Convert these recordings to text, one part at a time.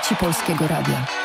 Trzeci Polskiego Radia.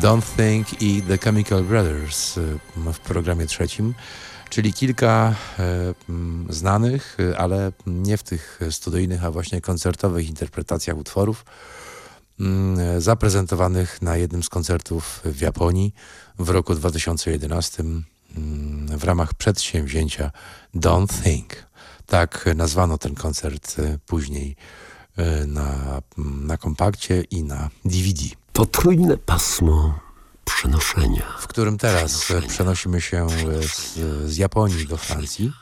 Don't Think i The Chemical Brothers w programie trzecim, czyli kilka znanych, ale nie w tych studyjnych, a właśnie koncertowych interpretacjach utworów zaprezentowanych na jednym z koncertów w Japonii w roku 2011 w ramach przedsięwzięcia Don't Think. Tak nazwano ten koncert później na, na kompakcie i na DVD. To trójne pasmo przenoszenia. W którym teraz przenosimy się z, z, Japonii do Francji,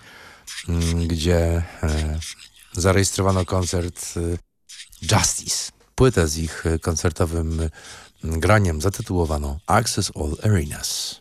mm, gdzie e, zarejestrowano koncert e, Justice. Płytę z ich koncertowym graniem zatytułowano Access All Arenas.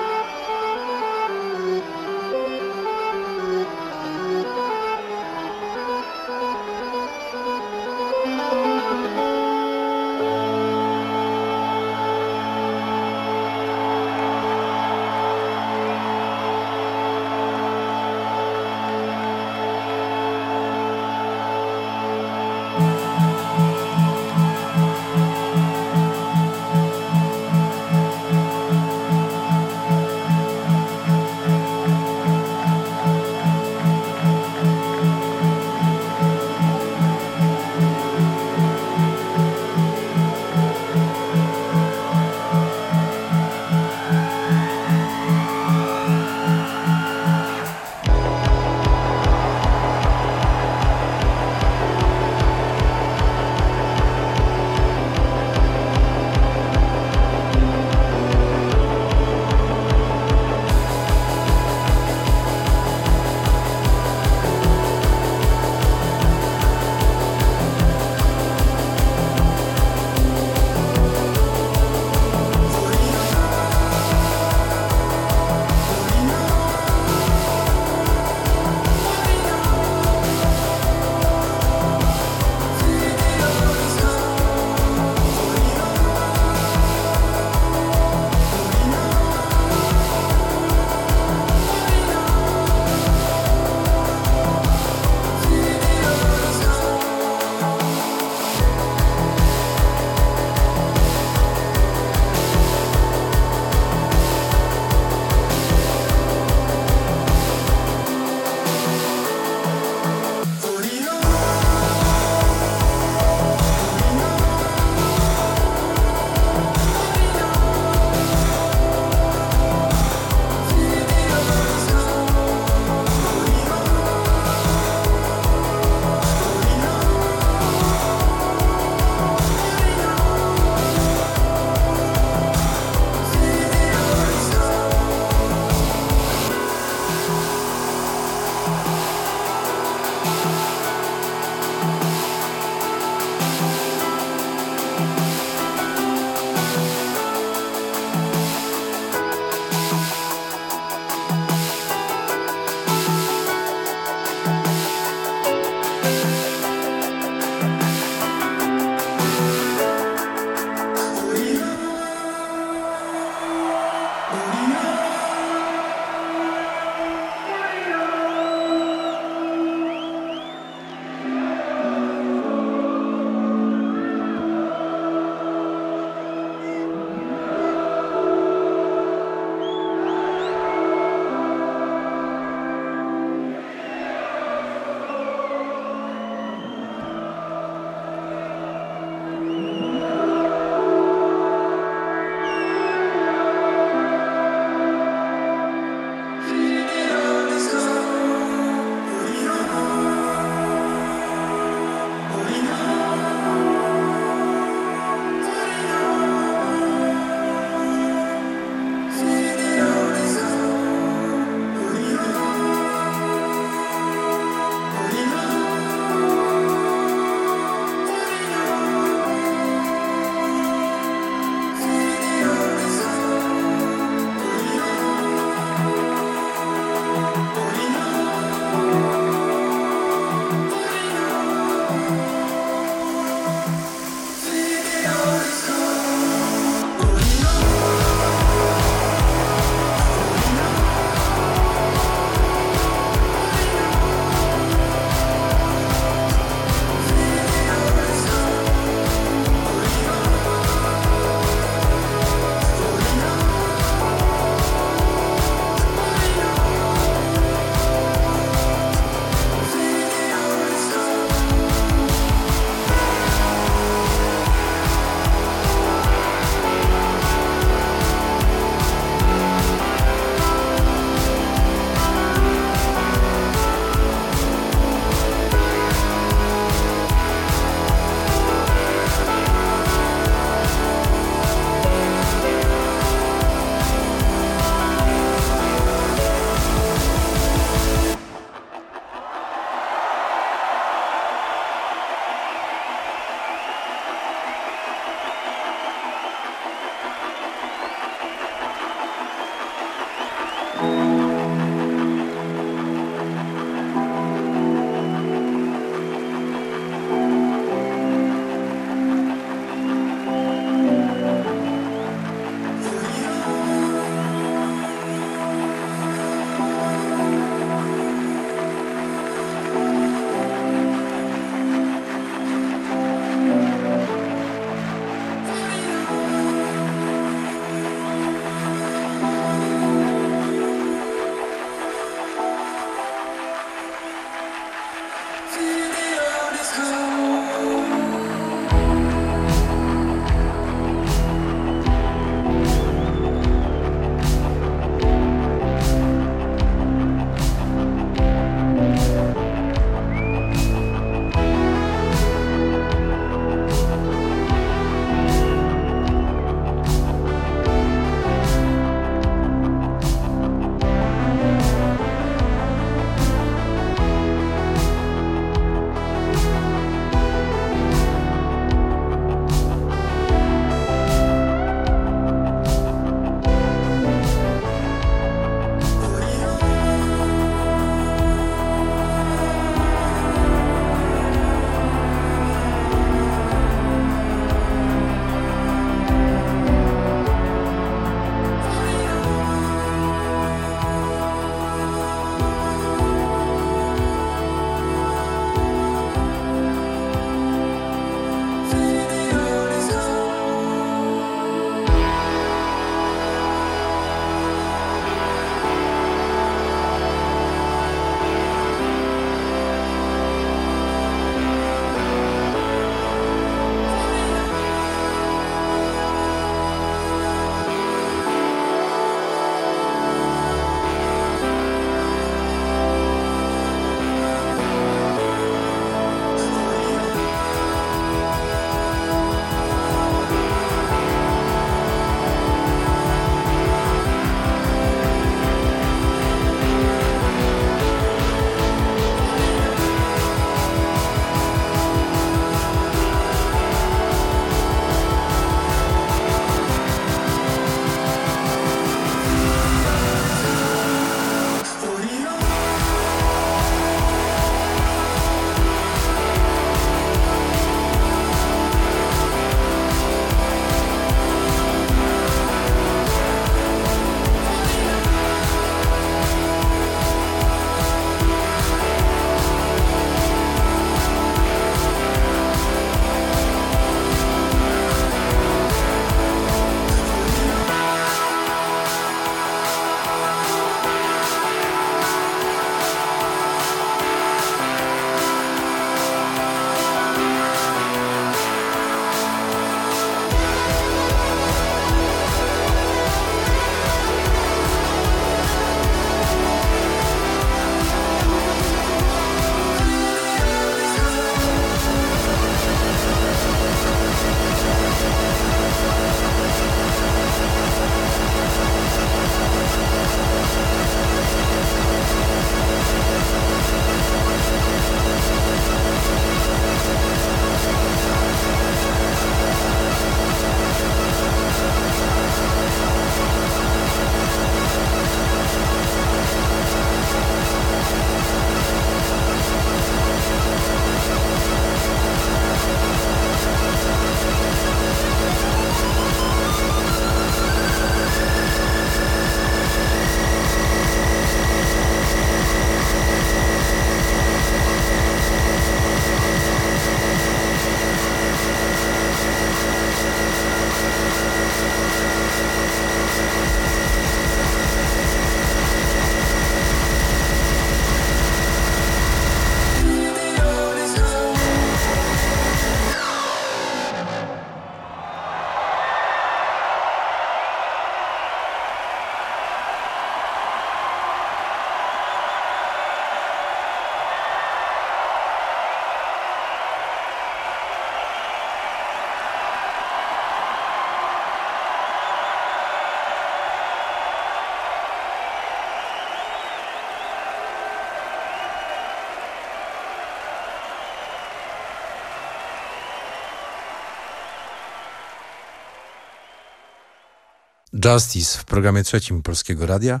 Justice w programie trzecim Polskiego Radia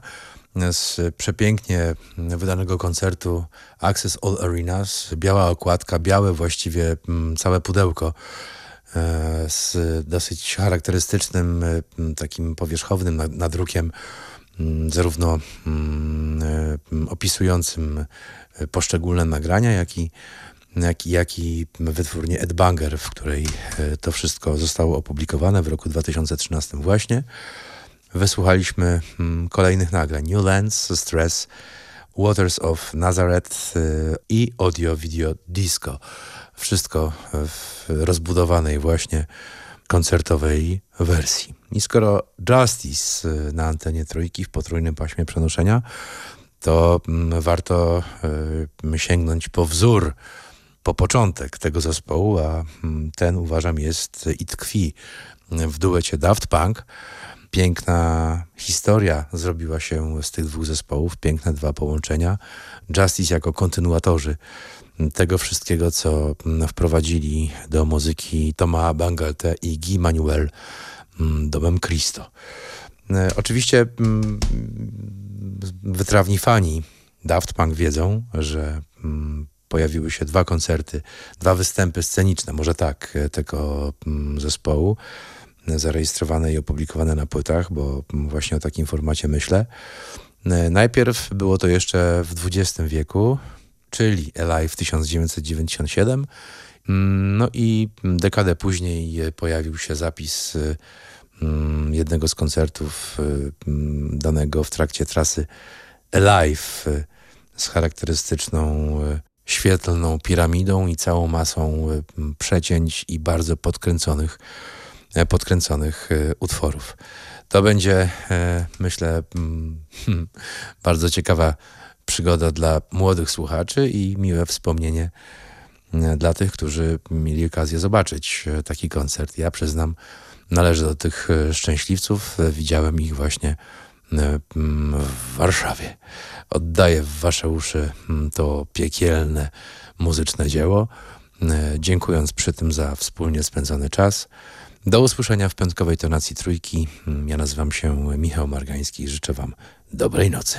z przepięknie wydanego koncertu Access All Arenas. Biała okładka, białe właściwie mm, całe pudełko e, z dosyć charakterystycznym mm, takim powierzchownym nadrukiem mm, zarówno e, opisującym poszczególne nagrania, jak i, jak, jak i w której e, to wszystko zostało opublikowane w roku 2013 właśnie. Wysłuchaliśmy mm, kolejnych nagrań New Lands, Stress, Waters of Nazareth y, i Audio Video Disco. Wszystko w rozbudowanej właśnie koncertowej wersji. I skoro Justice y, na antenie trójki w potrójnym paśmie przenoszenia, to mm, warto y, sięgnąć po wzór, po początek tego zespołu, a mm, ten uważam jest i tkwi w duecie Daft Punk piękna historia zrobiła się z tych dwóch zespołów, piękne dwa połączenia. Justice jako kontynuatorzy tego wszystkiego, co wprowadzili do muzyki Thomas Bangalte i Guy Manuel mm, domem Cristo. E, oczywiście mm, wytrawni fani Daft Punk wiedzą, że mm, pojawiły się dwa koncerty, dwa występy sceniczne, może tak, e, tego zespołu zarejestrowane i opublikowane na płytach, bo właśnie o takim formacie myślę. E, najpierw było to jeszcze w XX wieku, czyli Alive 1997. Mm, no i dekadę później pojawił się zapis e, mm, jednego z koncertów e, mm, danego w trakcie trasy Alive z charakterystyczną świetlną piramidą i całą masą przecięć i bardzo podkręconych podkręconych e, utworów. To będzie, e, myślę, mm, bardzo ciekawa przygoda dla młodych słuchaczy i miłe wspomnienie dla tych, którzy mieli okazję zobaczyć taki koncert. Ja przyznam, należę do tych szczęśliwców. Widziałem ich właśnie mm, w Warszawie. Oddaję w wasze uszy mm, to piekielne muzyczne dzieło, dziękując przy tym za wspólnie spędzony czas. Do usłyszenia w piątkowej tonacji trójki. Ja nazywam się Michał Margański i życzę Wam dobrej nocy.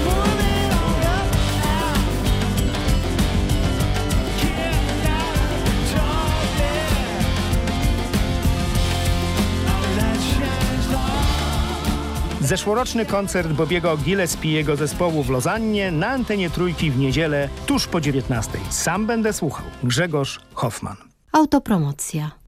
Zeszłoroczny koncert Bobiego Gillespiego zespołu w Lozannie na antenie Trójki w niedzielę tuż po 19. Sam będę słuchał. Grzegorz Hoffman. Autopromocja.